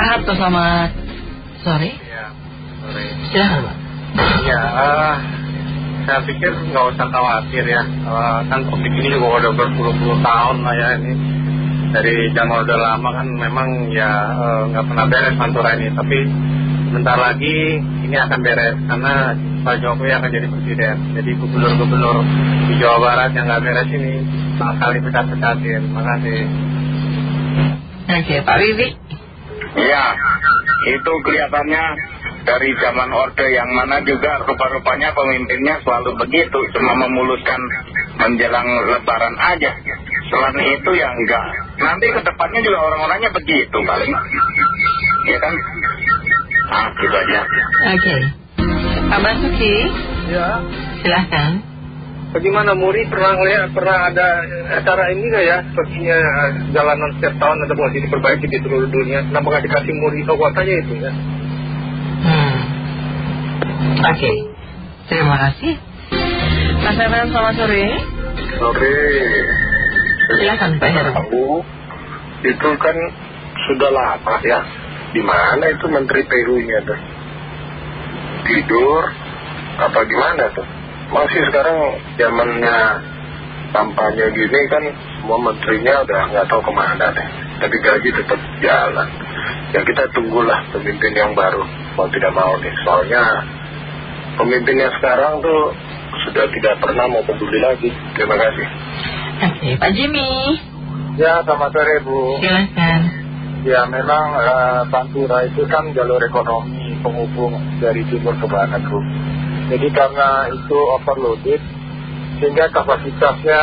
Pak Harto selamat sore. Ya, sore. Silahkan Pak. Ya, saya pikir nggak usah khawatir ya. Eh, kan topik ini juga udah berpuluh-puluh tahun lah ya ini. Dari zaman udah lama kan memang ya eh, nggak pernah beres Pantura ini. Tapi bentar lagi ini akan beres karena Pak Jokowi akan jadi presiden. Jadi gubernur-gubernur di Jawa Barat yang nggak beres ini bakal dipecat-pecatin. Makasih. Oke Pak Wiwi. Iya, itu kelihatannya dari zaman Orde yang mana juga rupa-rupanya pemimpinnya selalu begitu, cuma memuluskan menjelang lebaran aja. Selain itu ya enggak. Nanti ke depannya juga orang-orangnya begitu paling. Iya kan? Ah, gitu aja. Oke. Pak Basuki, Ya, silahkan. Bagaimana Muri pernah lihat pernah ada acara ini nggak ya sepertinya eh, jalanan setiap tahun ada masih diperbaiki di seluruh dunia kenapa nggak dikasih Muri aja itu ya Hmm. Oke. Terima kasih. Mas Evan selamat sore. Oke. Silahkan Pak Heru. Tahu, itu kan sudah lama ya. Di mana itu Menteri PU-nya tuh? Tidur apa gimana tuh? Masih sekarang zamannya kampanye gini kan semua menterinya udah nggak tahu ke mana deh. Tapi gaji tetap jalan. Ya kita tunggulah pemimpin yang baru. Mau tidak mau nih. Soalnya pemimpinnya sekarang tuh sudah tidak pernah mau peduli lagi. Terima kasih. Oke, Pak Jimmy. ya selamat sore Bu Silahkan. ya memang eh, Pantura itu kan jalur ekonomi penghubung dari timur ke barat Bu jadi karena itu overloaded sehingga kapasitasnya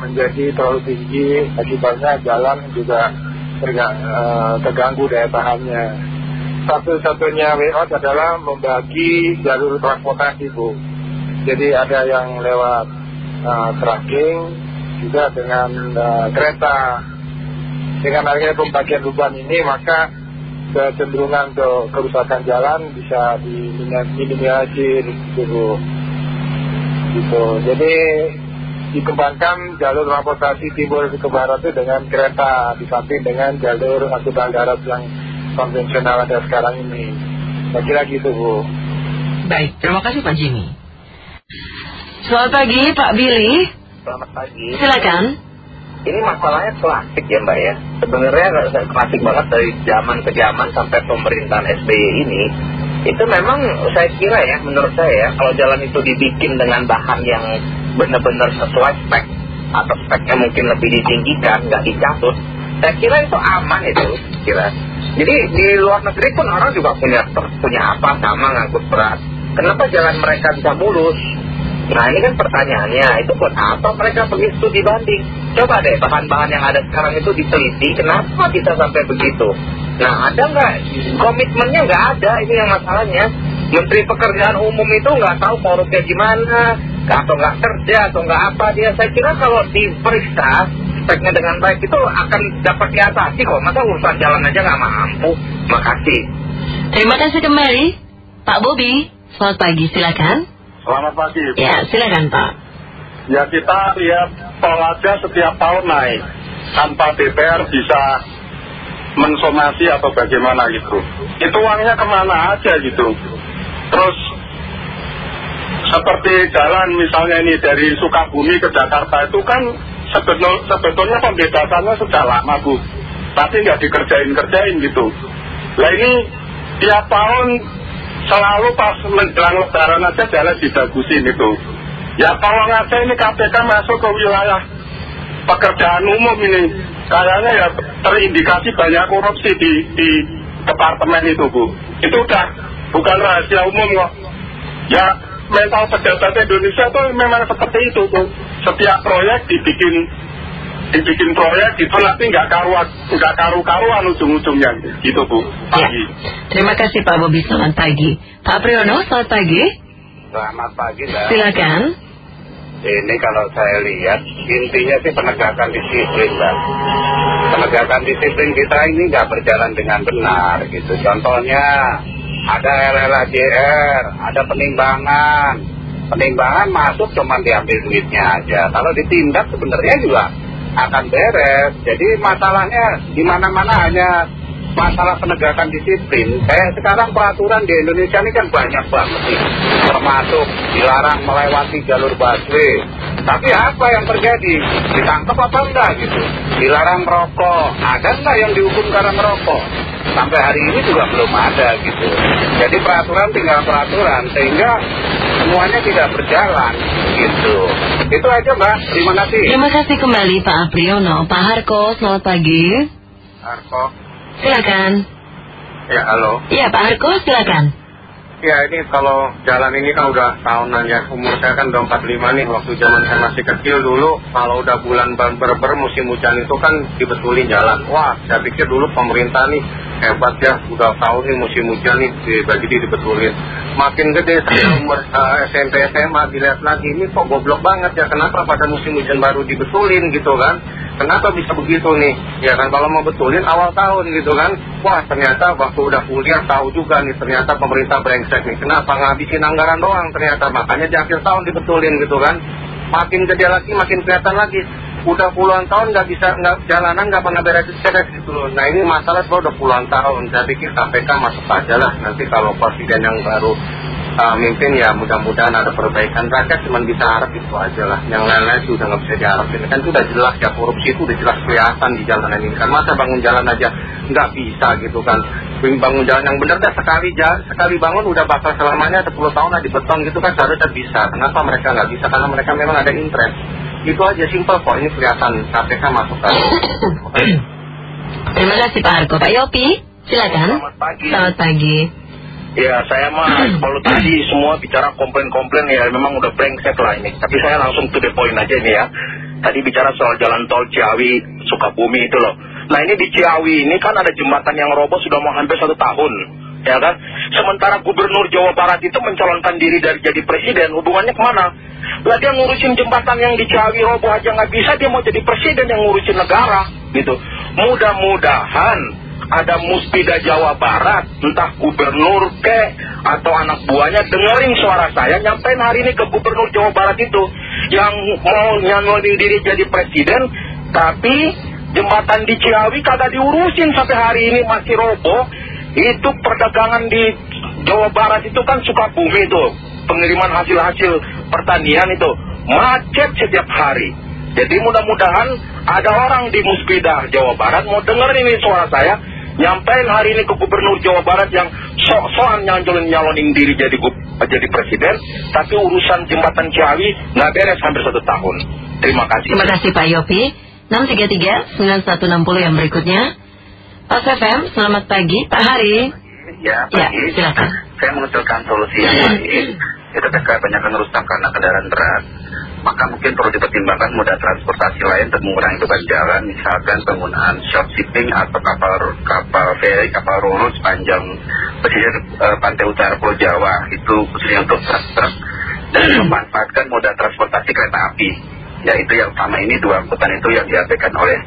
menjadi terlalu tinggi. Akibatnya jalan juga eh, terganggu daya tahannya. Satu-satunya way adalah membagi jalur transportasi Bu. Jadi ada yang lewat eh, tracking juga dengan eh, kereta. Dengan adanya pembagian beban ini maka kecenderungan ke kerusakan jalan bisa diminimalisir gitu gitu jadi dikembangkan jalur transportasi timur ke barat itu dengan kereta di samping dengan jalur angkutan darat yang konvensional ada sekarang ini saya kira gitu Bu Baik, terima kasih Pak Jimmy. Selamat pagi Pak Billy. Selamat pagi. Silakan. Ini masalahnya klasik ya Mbak ya. Sebenarnya klasik banget dari zaman ke zaman sampai pemerintahan SBY ini. Itu memang saya kira ya, menurut saya ya, kalau jalan itu dibikin dengan bahan yang benar-benar sesuai spek atau speknya mungkin lebih ditinggikan, nggak dicatut, saya kira itu aman itu, kira. Jadi di luar negeri pun orang juga punya punya apa sama ngangkut berat. Kenapa jalan mereka bisa mulus? Nah ini kan pertanyaannya, itu buat apa mereka pergi studi banding? Coba deh bahan-bahan yang ada sekarang itu diteliti, kenapa bisa sampai begitu? Nah ada nggak, komitmennya nggak ada, ini yang masalahnya. Menteri Pekerjaan Umum itu nggak tahu korupnya gimana, atau nggak kerja, atau nggak apa dia. Saya kira kalau diperiksa speknya dengan baik itu akan dapat diatasi kok. Masa urusan jalan aja nggak mampu. Makasih. Terima kasih kembali. Pak Bobi, selamat pagi, silakan. Selamat pagi Ya, silakan Pak. Ya kita lihat tol aja setiap tahun naik tanpa DPR bisa mensomasi atau bagaimana gitu. Itu uangnya ke mana aja gitu. Terus seperti jalan misalnya ini dari Sukabumi ke Jakarta itu kan sebetul, sebetulnya pembebasannya sudah lama bu. Tapi nggak dikerjain-kerjain gitu. Nah ini tiap tahun selalu pas menjelang lebaran aja jalan dibagusin itu. Ya tolong aja ini KPK masuk ke wilayah pekerjaan umum ini. Kayaknya ya terindikasi banyak korupsi di, di departemen itu Bu. Itu udah bukan rahasia umum kok. Ya mental pejabat Indonesia tuh memang seperti itu tuh. Setiap proyek dibikin dibikin proyek itu nanti nggak karuan nggak karu-karuan ujung-ujungnya gitu Bu. Ya. Pagi. Terima kasih Pak Bobi, selamat pagi. Pak Priyono, selamat pagi. Selamat pagi Mbak. Silakan. Ini kalau saya lihat intinya sih penegakan disiplin Mbak. Penegakan disiplin kita ini nggak berjalan dengan benar gitu. Contohnya ada LLAJR, ada penimbangan. Penimbangan masuk cuma diambil duitnya aja. Kalau ditindak sebenarnya juga akan beres. Jadi masalahnya di mana-mana hanya masalah penegakan disiplin, kayak sekarang peraturan di Indonesia ini kan banyak banget sih. Termasuk dilarang melewati jalur busway. Tapi apa yang terjadi? Ditangkap apa enggak gitu? Dilarang merokok. Ada enggak yang dihukum karena merokok? Sampai hari ini juga belum ada gitu. Jadi peraturan tinggal peraturan sehingga semuanya tidak berjalan gitu. Itu aja Mbak. Terima kasih. Terima kasih kembali Pak Apriyono. Pak Harko, selamat pagi. Harko. Silakan. Ya, halo. Iya Pak Harko, silakan. Ya, ini kalau jalan ini kan udah tahunan ya. Umur saya kan udah 45 nih. Waktu zaman saya masih kecil dulu, kalau udah bulan berber musim hujan itu kan dibetulin jalan. Wah, saya pikir dulu pemerintah nih hebat ya. Udah tahu nih musim hujan nih, bagi dibetulin. Makin gede saya umur uh, SMP SMA dilihat lagi, ini kok goblok banget ya. Kenapa pada musim hujan baru dibetulin gitu kan? Kenapa bisa begitu nih? Ya kan kalau mau betulin awal tahun gitu kan. Wah ternyata waktu udah kuliah tahu juga nih ternyata pemerintah brengsek nih. Kenapa ngabisin anggaran doang ternyata. Makanya di akhir tahun dibetulin gitu kan. Makin gede lagi makin kelihatan lagi. Udah puluhan tahun nggak bisa nggak jalanan nggak pernah beres-beres gitu loh. Nah ini masalah kalau udah puluhan tahun. Saya pikir KPK masuk aja lah. Nanti kalau presiden yang baru uh, mimpin ya mudah-mudahan ada perbaikan. Rakyat cuma bisa harap itu aja lah. Yang lain-lain sudah nggak bisa diharapin kan itu udah jelas ya korupsi itu udah jelas kelihatan di jalanan ini kan. Masa bangun jalan aja nggak bisa gitu kan. Bangun jalan yang benar dah sekali sekali bangun udah bakal selamanya 10 tahun lah di beton gitu kan seharusnya bisa. Kenapa mereka nggak bisa? Karena mereka memang ada interest. Itu aja simpel kok ini kelihatan KPK masuk kan. Terima kasih Pak Arko Pak Yopi silakan. Selamat pagi. Selamat pagi Ya saya mah kalau tadi semua bicara komplain-komplain ya memang udah brengsek lah ini. Tapi saya langsung to the point aja ini ya. Tadi bicara soal jalan tol Ciawi, Sukabumi itu loh. Nah ini di Ciawi ini kan ada jembatan yang roboh sudah mau hampir satu tahun. Ya kan? Sementara Gubernur Jawa Barat itu mencalonkan diri dari jadi presiden, hubungannya ke mana? Lah dia ngurusin jembatan yang di Ciawi roboh aja nggak bisa, dia mau jadi presiden yang ngurusin negara. gitu. Mudah-mudahan ada muspida Jawa Barat, entah gubernur ke atau anak buahnya dengerin suara saya, nyampein hari ini ke gubernur Jawa Barat itu yang mau nyanonin diri jadi presiden, tapi jembatan di Ciawi kagak diurusin sampai hari ini masih roboh. Itu perdagangan di Jawa Barat itu kan suka bumi itu, pengiriman hasil-hasil pertanian itu macet setiap hari. Jadi mudah-mudahan ada orang di Muspida Jawa Barat mau dengerin ini suara saya, nyampein hari ini ke gubernur Jawa Barat yang sok-sokan nyalon nyalonin diri jadi jadi presiden, tapi urusan jembatan Ciawi nggak beres hampir satu tahun. Terima kasih. Terima kasih Pak Yopi. 633-9160 yang berikutnya. Pak FM, selamat pagi. Pak Hari. Ya, Ya, pagi. silakan. Saya mengusulkan solusi yang lain. Itu ketika banyak yang rusak karena kendaraan berat. Maka mungkin perlu dipertimbangkan moda transportasi lain untuk mengurangi beban jalan, misalkan penggunaan short shipping atau kapal kapal ferry, kapal roro sepanjang pesisir eh, pantai utara Pulau Jawa. Itu khususnya untuk truk-truk dan memanfaatkan moda transportasi kereta api. Ya itu yang sama ini dua angkutan itu yang diabaikan oleh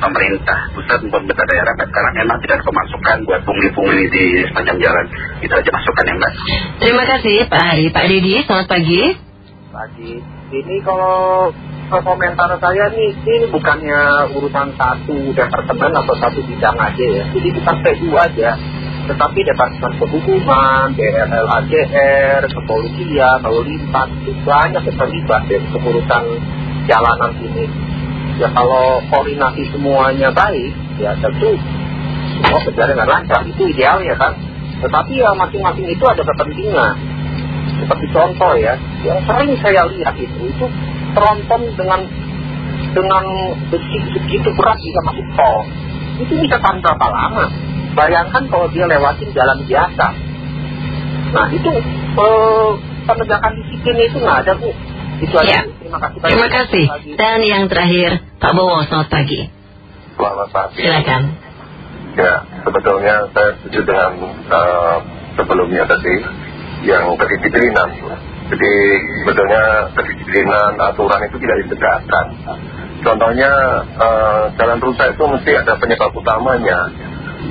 pemerintah pusat maupun pemerintah daerah dan sekarang memang tidak ada pemasukan buat pungli-pungli di sepanjang jalan. Itu aja masukan yang mbak. Terima kasih Pak Hari. Pak Dedi, selamat pagi. Pagi. Ini kalau komentar saya nih, ini bukannya urusan satu departemen atau satu bidang aja ya. Jadi bukan PU aja. Tetapi Departemen Perhubungan, DRL AJR, kepolisian, lalu lintas, itu banyak yang terlibat ya untuk urusan jalanan ini. Ya kalau koordinasi semuanya baik, ya tentu semua berjalan dengan lancar. Itu idealnya kan. Tetapi ya masing-masing itu ada kepentingan seperti contoh ya, yang sering saya lihat itu itu tronton dengan dengan besi segitu berat bisa masuk tol. Itu bisa tahan berapa lama? Bayangkan kalau dia lewatin jalan biasa. Nah itu eh, penegakan disiplin itu nggak ada bu. Itu aja. Ya. Terima kasih. Terima kasih. Pagi. Dan yang terakhir, Pak Bowo, selamat pagi. Selamat pagi Silakan. Ya, sebetulnya saya setuju dengan eh, sebelumnya tadi yang kedisiplinan. Jadi sebetulnya kedisiplinan aturan itu tidak ditegakkan. Contohnya eh, jalan rusak itu mesti ada penyebab utamanya.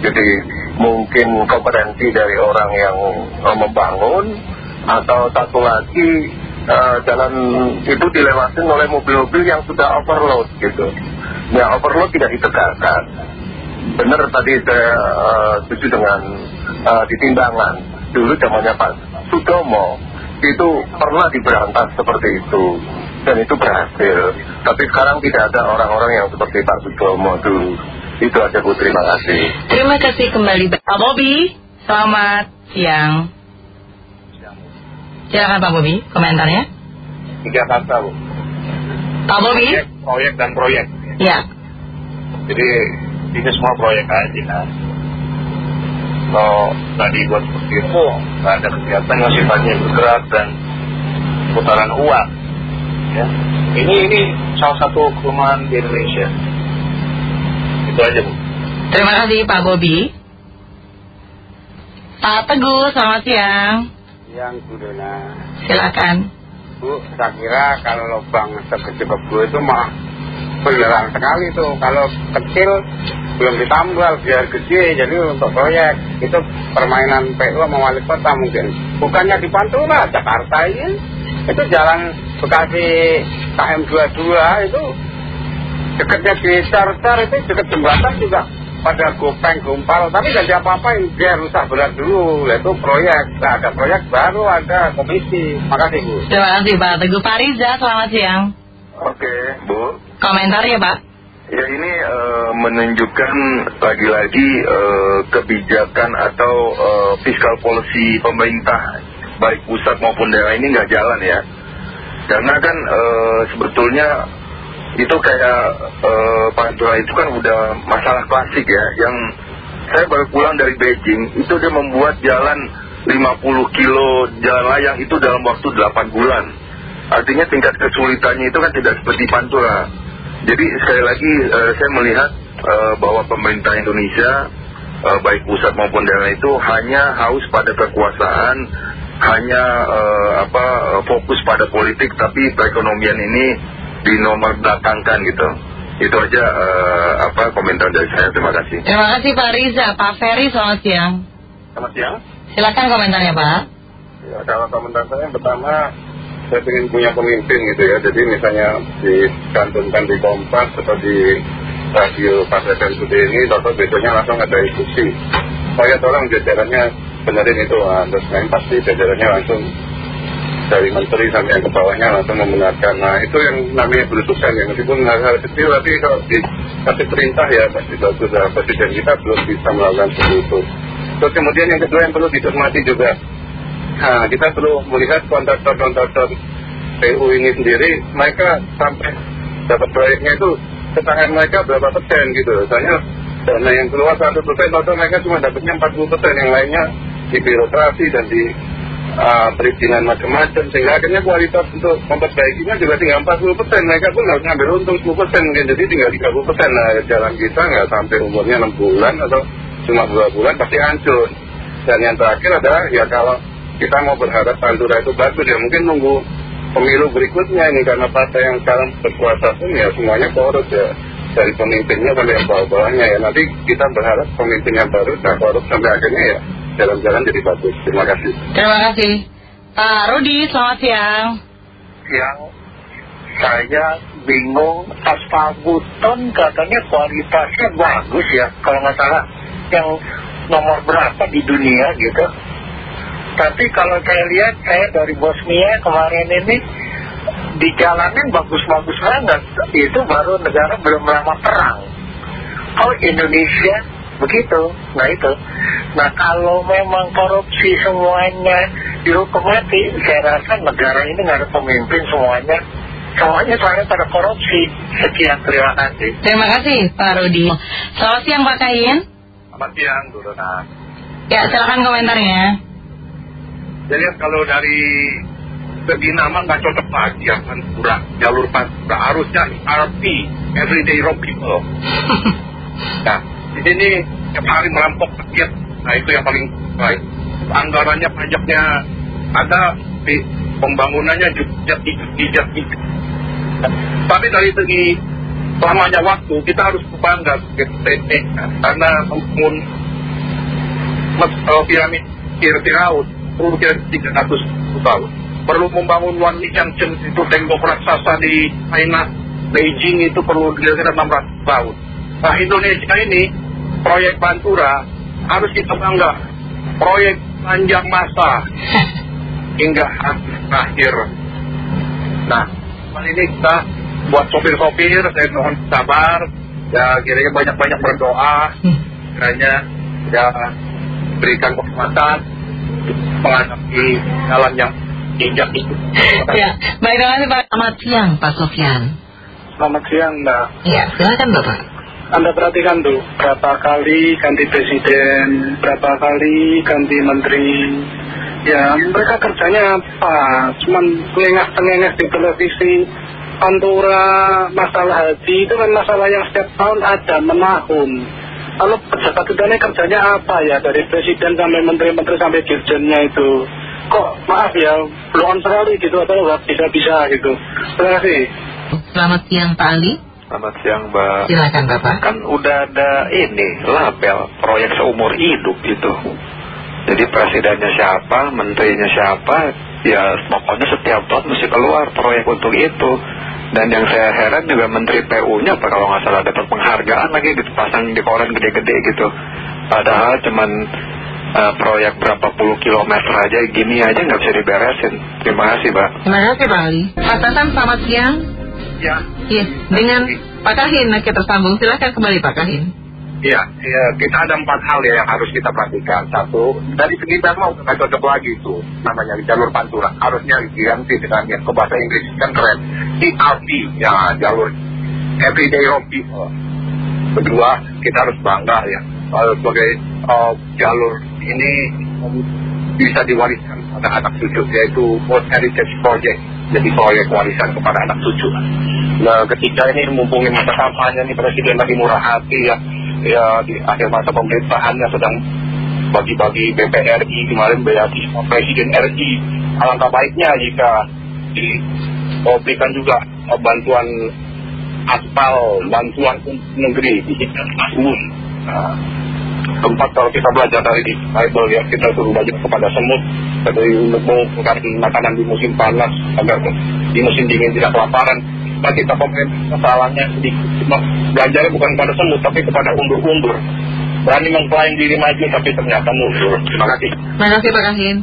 Jadi mungkin kompetensi dari orang yang eh, membangun atau satu lagi eh, jalan itu dilewatin oleh mobil-mobil yang sudah overload gitu. Ya overload tidak ditegakkan. benar tadi saya setuju dengan ditimbangan. Dulu zamannya Pak Sudomo itu pernah diberantas seperti itu dan itu berhasil. Tapi sekarang tidak ada orang-orang yang seperti Pak Sudomo dulu. Itu aja Bu, terima kasih. Terima kasih kembali Pak Bobi. Selamat siang. Silakan Pak Bobi, komentarnya. Tiga kata Bu. Pak Bobi? Proyek, proyek dan proyek. Ya. Jadi ini semua proyek aja Kalau nggak dibuat seperti itu, nggak ada kegiatan yang sifatnya bergerak dan putaran uang. Ya. Ini ini salah satu kelemahan di Indonesia. Itu aja bu. Terima kasih Pak Bobi. Pak Teguh, selamat siang. Yang Bu Dona. Silakan. Bu, saya kira kalau lubang sekecil Bu itu mah beneran sekali tuh. Kalau kecil belum ditambal biar gede. Jadi untuk proyek itu permainan PU sama wali kota mungkin. Bukannya di Pantura, Jakarta ini. Itu jalan Bekasi KM22 itu dekatnya di Carcar itu dekat jembatan juga pada gopeng gumpal tapi gak ada apa-apain dia rusak berat dulu yaitu proyek nah, ada proyek baru ada komisi makasih Bu Terima kasih Pak Teguh. Pak Riza, selamat siang. Oke, Bu. Komentar ya Pak. Ya ini eh, menunjukkan lagi-lagi eh, kebijakan atau eh, fiscal policy pemerintah baik pusat maupun daerah ini nggak jalan ya. Karena kan sebetulnya itu kayak Pantura itu kan udah masalah klasik ya. Yang saya baru pulang dari Beijing itu dia membuat jalan 50 kilo jalan layang itu dalam waktu 8 bulan. Artinya tingkat kesulitannya itu kan tidak seperti Pantura. Jadi sekali lagi eh, saya melihat eh, bahwa pemerintah Indonesia eh, baik pusat maupun daerah itu hanya haus pada kekuasaan, hanya apa fokus pada politik, tapi perekonomian ini dinomor belakangkan gitu. Itu aja apa komentar dari saya. Terima kasih. Terima kasih Pak Riza. Pak Ferry, selamat siang. Selamat siang. Silakan komentarnya Pak. Ya, kalau komentar saya yang pertama, saya ingin punya pemimpin gitu ya. Jadi misalnya dicantumkan di Kompas atau di radio Pak FM Today ini, atau besoknya langsung ada diskusi. Saya tolong jajarannya benerin itu, ah, terus main pasti jajarannya langsung dari menteri sampai yang ke bawahnya langsung membenarkan. Nah itu yang namanya berusukan ya, meskipun hal-hal kecil, tapi kalau dikasih perintah ya pasti bagus. Nah, presiden kita belum bisa melakukan seperti itu. Terus kemudian yang kedua yang perlu dicermati juga, Nah, kita perlu melihat kontraktor-kontraktor PU ini sendiri, mereka sampai dapat proyeknya itu ke tangan mereka berapa persen gitu. Soalnya dana yang keluar satu persen, atau mereka cuma dapatnya 40 persen, yang lainnya di birokrasi dan di uh, perizinan macam-macam. Sehingga akhirnya kualitas untuk memperbaikinya juga tinggal 40 persen. Mereka pun harus ngambil untung 10 persen, mungkin jadi tinggal 30 persen. Nah, jalan kita nggak sampai umurnya 6 bulan atau cuma 2 bulan pasti hancur. Dan yang terakhir adalah ya kalau kita mau berharap Pantura itu bagus ya. Mungkin nunggu pemilu berikutnya ini karena partai yang sekarang berkuasa pun ya semuanya korup ya. Dari pemimpinnya sampai yang bawah-bawahnya ya. Nanti kita berharap pemimpin yang baru tidak korup sampai akhirnya ya jalan-jalan jadi bagus. Terima kasih. Terima kasih. Pak Rudi, selamat siang. Yang saya bingung aspal buton katanya kualitasnya bagus ya. Kalau nggak salah yang nomor berapa di dunia gitu tapi kalau saya lihat saya dari Bosnia kemarin ini di jalanan bagus-bagus banget. Itu baru negara belum lama perang. Oh Indonesia begitu. Nah itu. Nah kalau memang korupsi semuanya dihukum mati saya rasa negara ini nggak ada pemimpin semuanya. Semuanya soalnya pada korupsi. Sekian terima kasih. Terima kasih Pak Rudi. Selamat siang Pak Kain. selamat siang Bu Dona Ya, silakan komentarnya. Jadi kalau dari segi nama nggak cocok lagi ya Pantura, jalur Pantura harusnya RP, Everyday Road People. Nah, di sini tiap hari merampok rakyat, nah itu yang paling baik. Anggarannya pajaknya ada, di pembangunannya juga dijak dijak. Tapi dari segi lamanya waktu kita harus bangga PT karena membangun uh, piramid Firaun kira 300 tahun. Perlu membangun Wan Lichangchen itu tembok raksasa di China, Beijing itu perlu kira-kira 600 tahun. Nah Indonesia ini proyek Pantura harus kita bangga. Proyek panjang masa hingga terakhir. Nah, kali ini kita buat sopir-sopir, saya mohon sabar. Ya, kira-kira banyak-banyak berdoa. Kiranya ya berikan kekuatan menghadapi jalan yang injak itu. Ya, baik terima kasih Pak. Selamat siang Pak Sofyan. Selamat siang, Mbak. Ya, silakan Bapak. Anda perhatikan tuh, berapa kali ganti presiden, berapa kali ganti menteri. Ya, mereka kerjanya apa? Cuman lengah-tengengah di televisi. Pantura, masalah haji, itu kan masalah yang setiap tahun ada, menahun. Lalu pejabat udahnya kerjanya apa ya? Dari presiden sampai menteri-menteri sampai dirjennya itu. Kok maaf ya, belum sekali gitu, atau nggak bisa-bisa gitu. Terima kasih. Selamat siang Pak Ali. Selamat siang Mbak Silakan Bapak. Kan udah ada ini label proyek seumur hidup itu Jadi presidennya siapa, menterinya siapa Ya pokoknya setiap tahun mesti keluar proyek untuk itu Dan yang saya heran juga menteri PU-nya apa kalau nggak salah dapat penghargaan lagi dipasang di koran gede-gede gitu Padahal cuman eh, proyek berapa puluh kilometer aja gini aja nggak bisa diberesin Terima kasih Mbak Terima kasih Pak Ali. Pak Tatam selamat siang. Ya, Iya, dengan Pak Kahin kita tersambung. Silakan kembali Pak Kahin. Iya, ya, kita ada empat hal ya yang harus kita perhatikan. Satu, dari segi mau nggak cocok lagi itu namanya jalur pantura. Harusnya diganti dengan yang ke bahasa Inggris kan keren. ERP, ya jalur Everyday People. Kedua, kita harus bangga ya eh, sebagai eh, jalur ini bisa diwariskan pada anak cucu yaitu World Heritage Project. Jadi proyek warisan kepada anak cucu. Nah, ketika ini mumpungin masa kampanye nih presiden lagi murah hati ya, ya di akhir masa pemerintahannya sedang bagi-bagi BPRI kemarin beasiswa presiden RI. Alangkah baiknya jika diberikan juga bantuan aspal, bantuan negeri di Asmun. Nah, tempat kalau kita belajar dari di Bible ya kita suruh belajar kepada semut dari mengumpulkan makanan di musim panas agar di musim dingin tidak kelaparan nah kita pemerintah salahnya sedikit. Cuma belajarnya bukan kepada semut tapi kepada undur-undur. Berani mengklaim diri maju tapi ternyata mundur. Terima kasih. Terima kasih Pak Kahin.